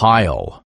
pile.